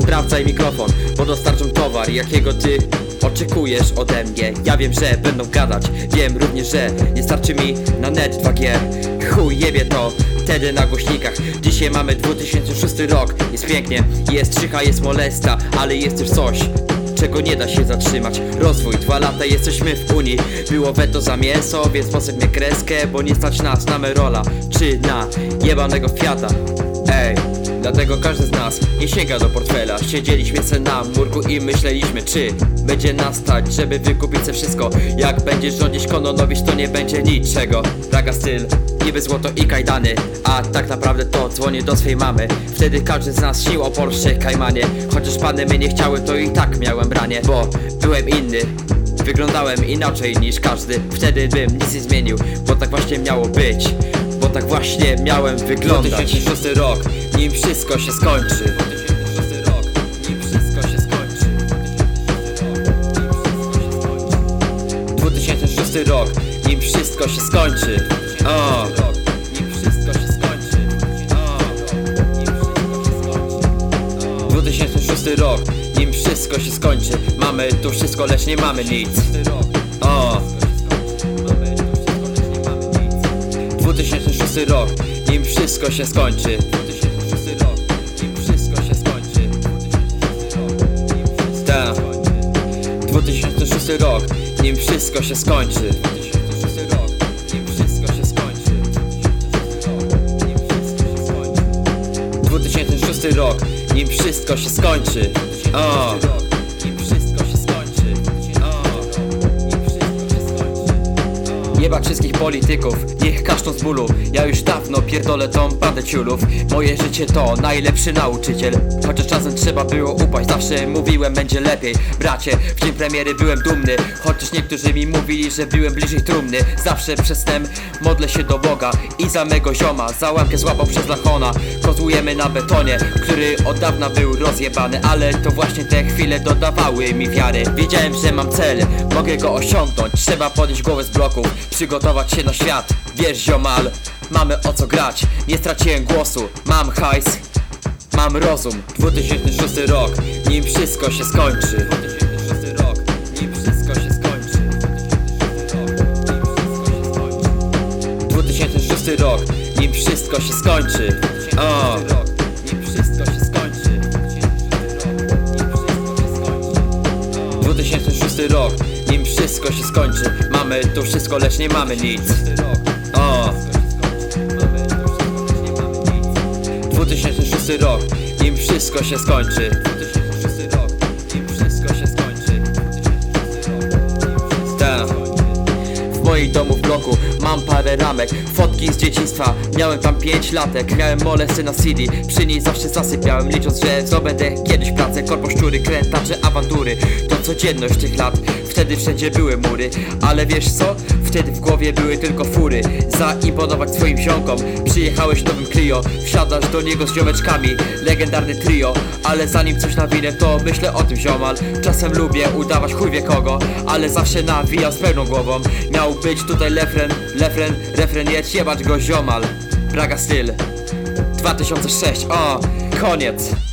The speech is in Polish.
sprawdzaj mikrofon, bo dostarczą towar, jakiego ty oczekujesz ode mnie? Ja wiem, że będą gadać, wiem również, że nie starczy mi na net 2G Chuj jebie to, wtedy na głośnikach. Dzisiaj mamy 2006 rok, jest pięknie, jest czycha, jest molesta Ale jest też coś, czego nie da się zatrzymać. Rozwój, dwa lata jesteśmy w Unii. Było weto za mięso, więc posyp mnie kreskę Bo nie stać nas na Merola, czy na jebanego Fiata. Ej, dlatego każdy z nas nie sięga do portfela. Siedzieliśmy se na murku i myśleliśmy czy Będzie nas stać, żeby wykupić se wszystko. Jak będziesz rządzić Kononowicz to nie będzie niczego. Raga styl, niby złoto i kajdany. A tak naprawdę to dzwonię do swej mamy. Wtedy każdy z nas sił o Porsche Kajmanie Chociaż pany mnie nie chciały to i tak miałem branie. Bo byłem inny Wyglądałem inaczej niż każdy. Wtedy bym nic nie zmienił Bo tak właśnie miało być. Bo tak właśnie miałem wyglądać. 2006 rok Nim wszystko się skończy. 2006 rok Nim wszystko się skończy 2006 rok. Nim wszystko się skończy. O. Nim wszystko się skończy O 2006 rok, nim wszystko się skończy. Mamy tu wszystko, lecz nie mamy nic. O. 2006 rok, nim wszystko się skończy Ta 2006 rok, nim wszystko się skończy 2006 rok, nim wszystko się skończy 2006 rok, nim wszystko się skończy. O. Jebać wszystkich polityków, niech kaszczą z bólu. Ja już dawno pierdolę tą bandę ciulów. Moje życie to najlepszy nauczyciel. Chociaż czasem trzeba było upaść Zawsze mówiłem będzie lepiej. Bracie, w dzień premiery byłem dumny. Chociaż niektórzy mi mówili, że byłem bliżej trumny. Zawsze przez snem modlę się do Boga I za mego zioma, za łamkę złapał przez lachona. Kozłujemy na betonie, który od dawna był rozjebany. Ale to właśnie te chwile dodawały mi wiary. Wiedziałem, że mam cel, mogę go osiągnąć. Trzeba podnieść głowę z bloków, przygotować się na świat. Wiesz ziomal, mamy o co grać. Nie straciłem głosu, mam hajs Mam rozum. 2006 rok, nim wszystko się skończy. 2006 rok, nim wszystko się skończy. 2006 rok, nim wszystko się skończy. O nim wszystko się skończy wszystko się skończy. Mamy tu wszystko, lecz nie mamy nic. O. 2006 rok, nim wszystko się skończy. 2006 rok, nim wszystko się skończy. W moim domu w bloku mam parę ramek Fotki z dzieciństwa, miałem tam 5 latek Miałem molesty na CD, przy niej zawsze zasypiałem Licząc, że zdobędę kiedyś pracę. Korpo szczury, krętacze, awantury. To codzienność tych lat, wtedy wszędzie były mury. Ale wiesz co? Wtedy w głowie były tylko fury. Zaimponować swoim ziomkom. Przyjechałeś nowym Clio. Wsiadasz do niego z ziomeczkami. Legendarny trio. Ale zanim coś nawinę to myślę o tym ziomal. Czasem lubię udawać chuj wie kogo. Ale zawsze nawijam z pełną głową. Miał być tutaj lefren, lefren, refren jedź jebać go ziomal. Braga styl. 2006, o, koniec